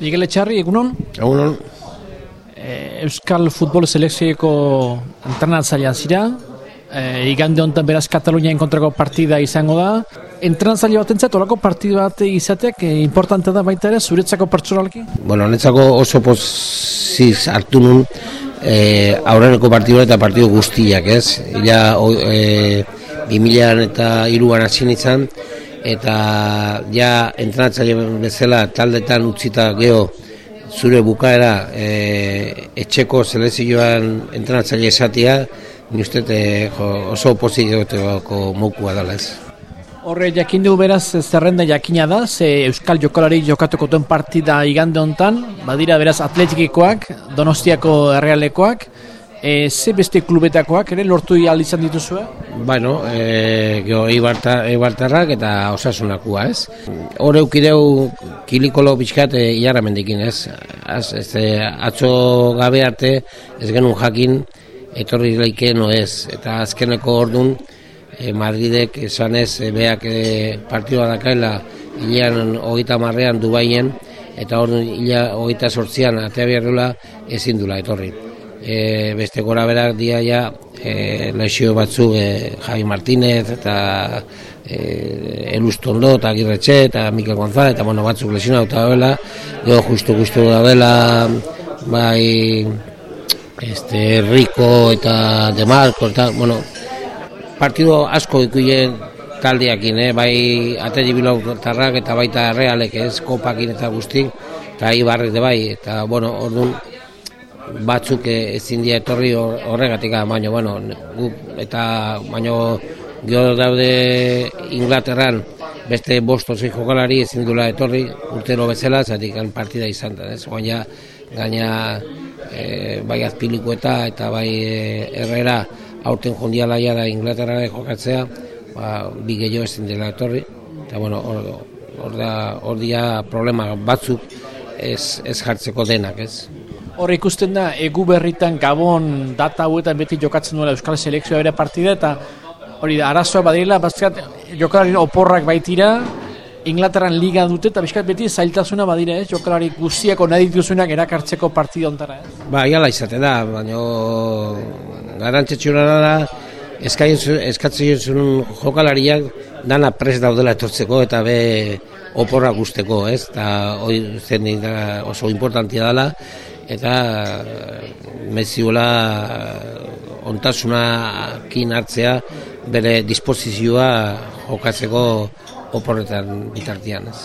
Miguel Etxarri, egunon? Egunon. E, Euskal Futbol Selekzioeko entrenatzailean zira. E, igande honetan beraz Katalunia kontrako partida izango da. Entrenatzaile bat entzat, orako partida bat izateak e, importante da baita ere, zuretzako pertsonalki? Bueno, netzako oso poziz hartu nun e, aurreneko partidu eta partidu guztiak, ez? Ila, e, 2000 eta iruan hasi izan, eta ja entrenatzaile bezala taldetan utzita geho zure bukaera e, etxeko selezioan entrenatzaile esatia, ni uste e, oso poziteko mokua dela ez. Horre jakin dugu beraz zerrenda jakina da, ze Euskal Jokalari jokatuko duen partida igande hontan, badira beraz atletikoak, donostiako errealekoak, e, ze beste klubetakoak ere lortu ahal izan dituzue? Bueno, e, geho eibartarrak eta osasunakua ez. Hore eukideu kilikolo pixkat e, iarra mendikin ez. Az, ez atzo gabe arte ez genuen jakin etorri leike no ez. Eta azkeneko ordun e, Madridek esan ez e, beak e, partidua dakaila hilean hogeita marrean Dubaien eta hor hila hogeita sortzian atea ezin dula etorri. E, beste gora berak dia ja e, lexio batzu e, Javi Martínez eta e, Elustondo eta Agirretxe eta Mikel González eta bueno, batzuk lesiona eta dela gero justu justu da dela bai este Rico eta De Marco eta bueno, partido asko ikuien taldeakin, eh? bai ateri tarrak eta baita realek ez, kopakin eta guztik, eta ibarrek de bai, eta bueno, orduan batzuk ezin dia etorri horregatik, baino, bueno, gu, eta baino gero daude Inglaterran beste bosto zei jokalari ezin dula etorri urtero bezala, zatik partida izan da, ez, gaina, gaina e, bai azpiliko eta eta bai e, errera aurten jondia laia da Inglaterra jokatzea, ba, bi gehiago ezin dela etorri, eta bueno, hor, da, hor dia problema batzuk ez, ez jartzeko denak, ez. Hor ikusten da, egu berritan Gabon data hauetan beti jokatzen duela Euskal Selekzioa bere partida, eta hori da, arazoa badirela, bazkat, jokalari oporrak baitira, Inglaterran liga dute eta bizkat beti zailtasuna badira, ez? Jokalari guztiako nahi dituzunak erakartzeko partida ontara, ez? Ba, iala izate da, baina garantzetxuna da eskatzen jokalariak dana pres daudela etortzeko eta be oporra guzteko, ez? Eta hori zen oso importantia dela eta meziola ontasuna kin hartzea bere disposizioa jokatzeko oporretan bitartian, ez?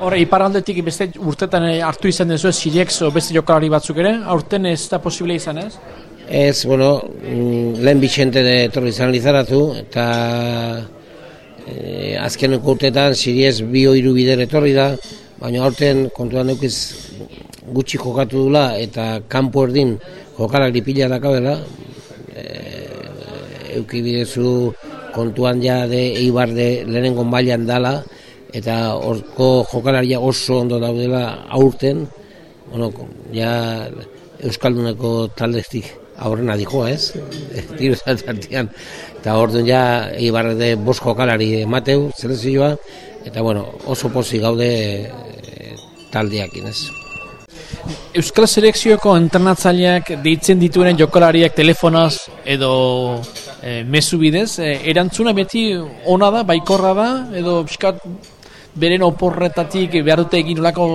Horre, iparaldetik beste urtetan hartu izan dezu ez o beste jokalari batzuk ere, aurten ez da posible izan ez? Ez, bueno, mm, lehen bitxente de torri izan lizaratu, eta e, azkeneko urtetan Siriez bi oiru bider etorri da, baina aurten kontuan dukiz gutxi jokatu dula eta kanpo erdin jokalak dipila dakabela, e, eukibidezu kontuan ja de eibar de lehenengo mailan dala eta horko jokalaria oso ondo daudela aurten bueno, ja Euskalduneko taldeztik aurrena dijoa ez? Tiro zartian eta orduan ja eibar de bos jokalari mateu zelezioa eta bueno, oso posi gaude e, taldeakin ez Euskal Selekzioko entrenatzaileak deitzen dituen jokalariak telefonoz edo e, mezu bidez, e, erantzuna beti ona da, baikorra da, edo piskat beren oporretatik behar dute egin olako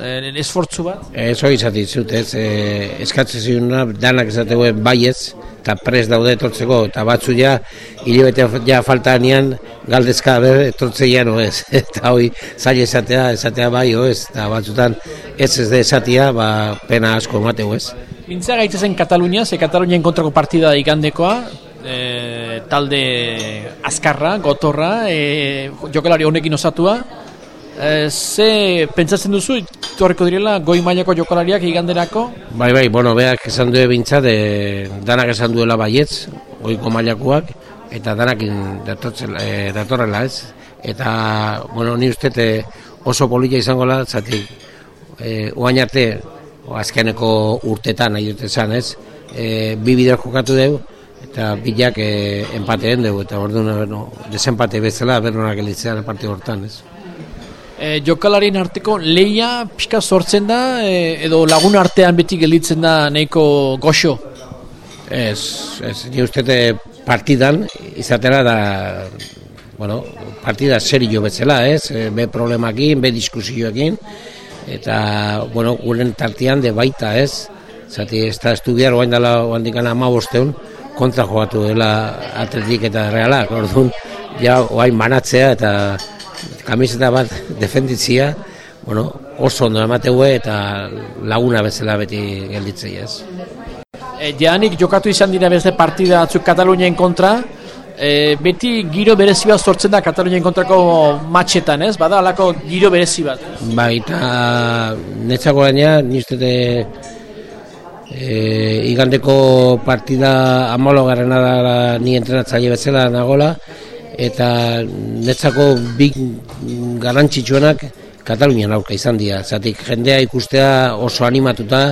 e, esfortzu bat? Ez hori zati zut, ez, e, eskatzen ziuna danak esategoen baiez, eta pres daude etortzeko, eta batzu ja, hilabete ja falta nian, galdezka ber, etortze no ez, eta hoi zaila esatea, esatea bai, o ez, eta batzutan ez ez de esatia, ba, pena asko emateu ez. Mintza gaitzezen Katalunia, ze Katalunia kontrako partida igandekoa, e, talde azkarra, gotorra, e, jokalari honekin osatua. E, ze pentsatzen duzu, torreko direla, goi mailako jokalariak iganderako? Bai, bai, bueno, beak esan due bintza, de, danak esan duela baietz, goiko mailakoak, eta danakin e, datorrela ez. Eta, bueno, ni uste oso polilla izango la, zati, e, oain arte, azkeneko urtetan, nahi dut esan ez, e, bi bideo jokatu dugu, eta bilak e, empateen dugu, eta orduan, no, desempate bezala, berronak elitzea parte hortan, ez. E, jokalarien arteko leia pixka sortzen da e, edo lagun artean beti gelditzen da nahiko goxo? Ez, ez, ni uste partidan izatera da, bueno, partida serio betzela, ez, e, be problemakin, be diskusioekin, eta, bueno, guren tartian de baita, ez, zati, ez da estudiar, oain dela, oain dikana ama bosteun, kontra jogatu dela atletik eta realak, orduan, ja, oain manatzea eta kamiseta bat defenditzia, bueno, oso ondo emateue eta laguna bezala beti gelditzei ez. E, Janik jokatu izan dira beste partida atzuk Kataluniaen kontra, e, beti giro berezi bat sortzen da Kataluniaen kontrako matxetan, ez? Bada alako giro berezi bat. Ba, eta netzako gaina, niztete e, igandeko partida amalo garrana da ni entrenatzaile bezala nagola, eta netzako big garantzitsuenak Katalunian aurka izan dira. Zatik jendea ikustea oso animatuta,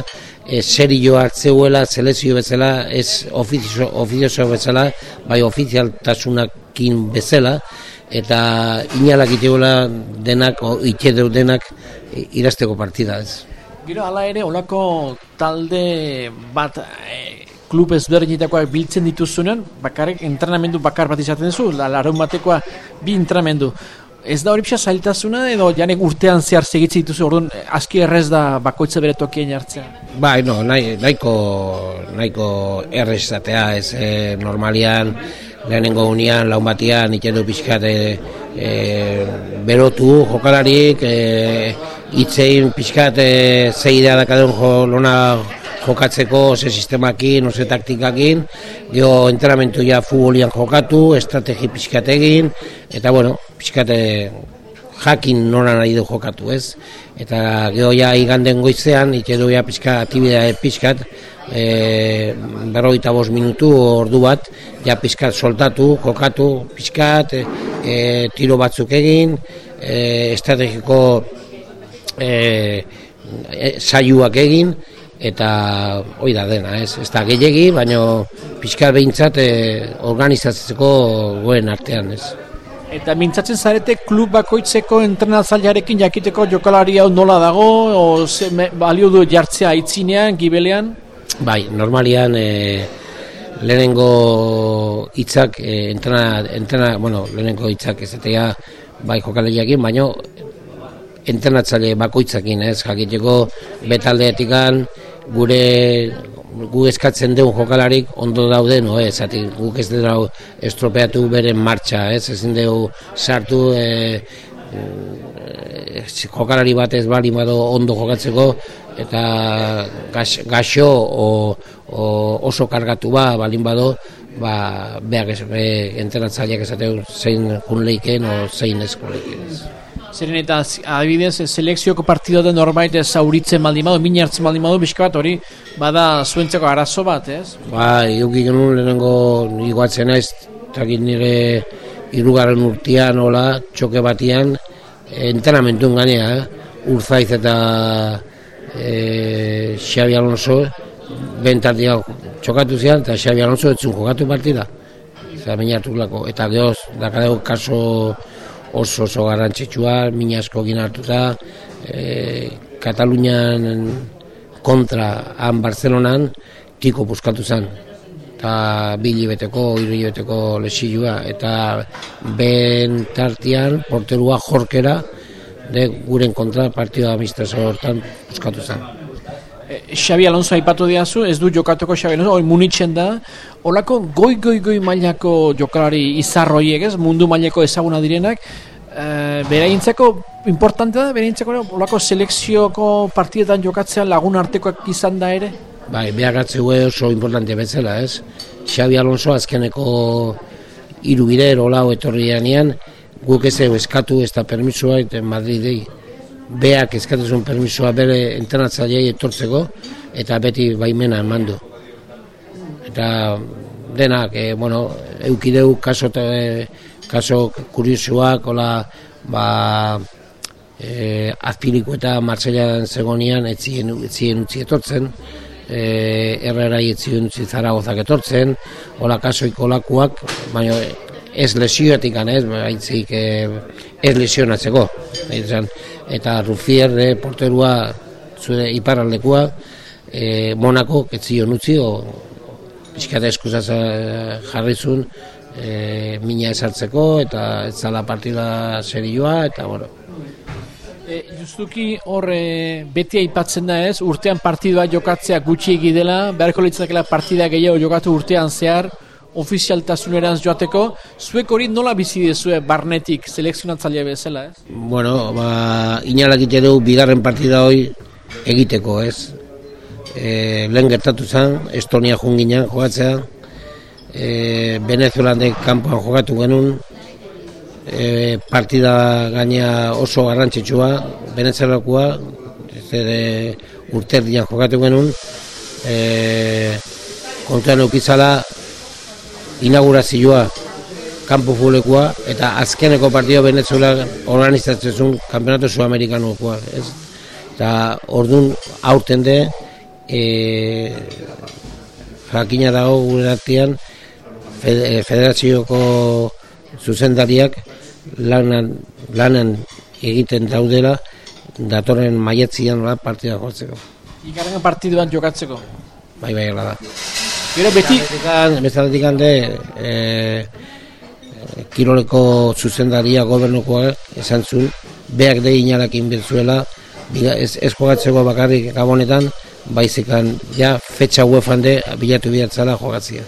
e, serio hartzeuela, selezio bezala, ez ofizio, ofizio bezala, bai ofizialtasunakin bezala, eta inalak iteola denak, o itxedeu denak, irazteko partida ez. Gero, ala ere, olako talde bat e, klub ezberdinetakoak biltzen dituzunen, bakarrik entrenamendu bakar bat izaten duzu, la, larun batekoa bi entrenamendu. Ez da hori pixa zailtasuna edo janek urtean zehar segitzi dituzu, orduan aski errez da bakoitza bere tokien jartzea? Bai, no, nahi, nahiko, nahiko errez zatea, ez e, normalian, lehenengo unian, laun batian, itetu pixkat e, e, berotu jokalarik, e, itzein pixkat e, zeidea dakadun jo, lona jokatzeko ze sistemakin, ze taktikakin, geho entrenamentu ja futbolian jokatu, estrategi pixkat egin, eta bueno, pixkat jakin nora nahi du jokatu, ez? Eta geho ja iganden goizean, ite du ja pixkat, atibidea pixkat, e, berroita bost minutu ordu bat, ja pixkat soltatu, jokatu, pixkat, e, e, tiro batzuk egin, e, estrategiko e, e, zaiuak egin, eta hoi da dena, ez, ez da gehiagi, baina pixka behintzat e, organizatzeko goen artean, ez. Eta mintzatzen zarete klub bakoitzeko entrenatzailearekin jakiteko jokalari hau nola dago, o ze, me, balio du jartzea aitzinean, gibelean? Bai, normalian e, lehenengo hitzak e, entrena, entrena, bueno, lehenengo hitzak ez bai jokalariakin, baina entrenatzaile bakoitzakin, ez, jakiteko betaldeetikan, gure gu eskatzen dugu jokalarik ondo daude no ez ati guk ez dugu estropeatu beren martxa ez? Ezin dugu sartu e, e, jokalari bat ez bali ondo jokatzeko eta gaxo o, o, oso kargatu ba balin bado ba beak ez be, entrenatzaileak esateu zein kun leiken o zein ez Zeren eta adibidez, selekzioko partido den norbait zauritzen maldi madu, min hartzen maldi madu, bat hori, bada zuentzeko arazo bat, ez? Ba, iuki genuen lehenengo iguatzen ez, takit nire irugarren urtean, hola, txoke batian, entenamentun ganea, eh? urzaiz eta e, Xabi Alonso, bentartia txokatu zian, eta Xabi Alonso etzun jokatu partida. Zer, lako, eta gehoz, dakadeu kaso oso oso garrantzitsua, mina asko hartuta, e, Katalunian kontra han Barcelonan tiko buskatu zen eta bili beteko, iru beteko lesilua eta ben tartian porterua jorkera de guren kontra partida amistoso hortan buskatu zen. E, Xabi Alonso aipatu diazu, ez du jokatuko Xabi Alonso, hori munitzen da, Olako goi goi goi mailako jokalari izarroiek ez, mundu mailako ezaguna direnak, e, beraintzeko importante da, beraintzeko olako selekzioko partidetan jokatzea lagun artekoak izan da ere? Bai, behagatzeu oso importante bezala ez. Xabi Alonso azkeneko hiru bider olao etorri guk ez eskatu ez da permisua eta Madridei beak eskatuzun permisua bere entrenatzaileei etortzeko eta beti baimena eman du eta denak, e, bueno, eukideu kaso, e, kaso kuriosuak, hola, ba, e, azpiliko eta Marseillan zegonian etzien, etzien utzi etortzen, e, errera etzien utzi zaragozak etortzen, hola kaso ikolakuak, baina ez lesioetik ez, baitzik e, ez lesionatzeko. Ezen, eta Rufier, e, porterua, zure iparaldekua, e, Monako, ketzion utzi, o, pixkate eskuzaz jarrizun, e, mina esartzeko, eta ez zala partida serioa, eta bueno. E, justuki hor e, beti aipatzen da ez, urtean partidua jokatzea gutxi egidela, beharko litzakela partida gehiago jokatu urtean zehar, ofizialtasunerantz joateko, zuek hori nola bizi dezue barnetik selekzionatzaile bezala, ez? Bueno, ba, inalak du bigarren partida hoi egiteko, ez? E, lehen gertatu zen, Estonia junginan jogatzea, e, Venezuelan de kanpoan jogatu genuen, e, partida gaina oso garrantzitsua, Venezuelakoa, zer urterdian jogatu genuen, e, kontuan eukizala inaugurazioa kanpo fulekoa eta azkeneko partida Venezuela organizatzen zuen kampeonato sudamerikanokoa, ez? Eta ordun aurten de e, jakina dago gure artean e, federazioko zuzendariak lanan, lanan egiten daudela datorren maietzian da partida jotzeko. Ikarren partiduan jokatzeko? Bai, bai, da. Gero beti... Bezaletik hande, e, kiroleko zuzendaria gobernukoa esan zuen, beak de inalakin betzuela, ez, ez jogatzeko bakarrik gabonetan, baizikan ja fetxa uefan de bilatu bihatzala jogatzia.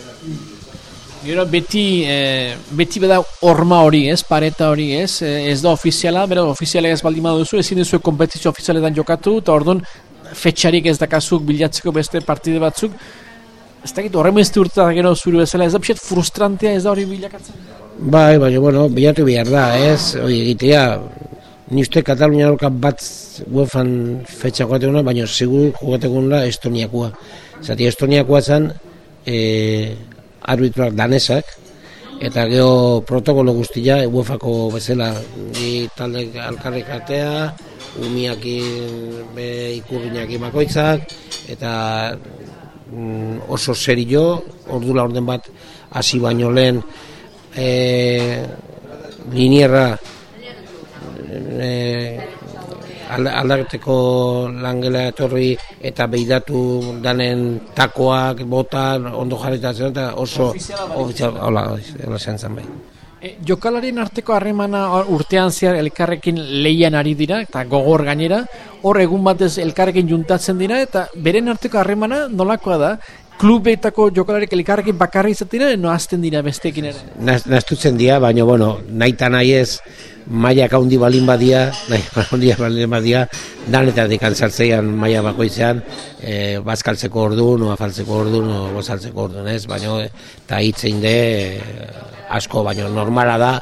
Gero beti, e, beti beda horma hori, ez, pareta hori, ez, e, ez da ofiziala, bera ofiziala ez baldin duzu, ezin duzu kompetizio ofizialetan jokatu, eta orduan fetxarik ez dakazuk bilatzeko beste partide batzuk, ez da gitu, horrem ez urte gero zuru bezala, ez da pixet frustrantea ez da hori bilakatzen? Bai, bai, bueno, bilatu behar da, ez, hori egitea, ni uste Katalunia bat uefan fetxa joateguna, baina segur joateguna Estoniakua. Zati, Estoniakua zen, e, arbitroak danesak, eta geho protokolo guztia, uefako bezala, ni talde alkarrik artea, umiakin be ikurriñak imakoitzak, eta oso serio, ordula orden bat hasi baino lehen e, linierra e, aldaketeko langela etorri eta beidatu danen takoak, botan, ondo jarritatzen eta oso ofizial, hola, hola, zen bai. E, jokalarien arteko harremana urtean zehar elkarrekin leian ari dira eta gogor gainera, hor egun batez elkarrekin juntatzen dira eta beren arteko harremana nolakoa da, klubetako jokalarek elkarrekin bakarri izaten dira, no azten dira bestekin ere? Naztutzen dira, baina bueno, nahi eta nahi ez, maia kaundi balin badia, nahi kaundi balin badia, danetatik antzartzean maia bakoitzean, e, bazkaltzeko ordu, no afaltzeko ordu, no gozaltzeko ordu, ez? Baina, eta hitzein de, asko, baina normala da,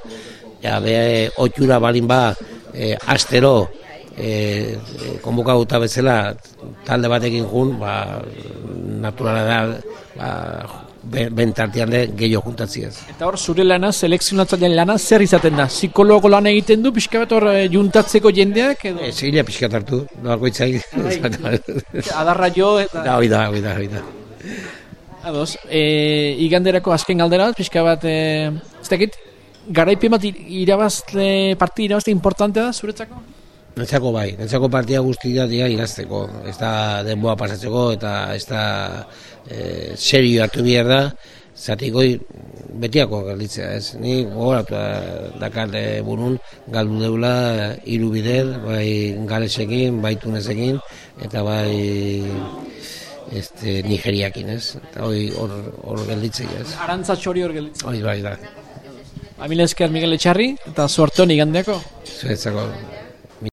ja, be, otxura balin ba, e, astero, e, konbukauta bezala, talde batekin jun, ba, naturala da, ba, bentartian de gehiago juntatziaz. Eta hor, zure lana, selekzionatzen lana, zer izaten da? Psikologo lan egiten du, pixka bat hor, e, juntatzeko jendeak? Edo? E, Zegila pixka hartu, doako itzai. Adarra jo, eta... Da, oida, oida, oida. Ados, e, iganderako azken galdera bat, pixka bat, e, ez dakit, garaipen bat irabazle, parti irabazte importante da, zuretzako? Nentzako bai, nentzako partia guztia dira irazteko, ez da denboa pasatzeko eta ez da e, serio hartu behar da, zatiko betiako galditzea, ez? Ni gogoratu dakar e, burun galdu deula hiru bider, bai galesekin, bai tunesekin, eta bai este Nigeriakin, ez? Eta hori hor hor gelditzen, ez? Arantza txori hor gelditzen. Hori bai da. Amilezker Miguel Etxarri eta suerte honi gandeako. Zuetzako.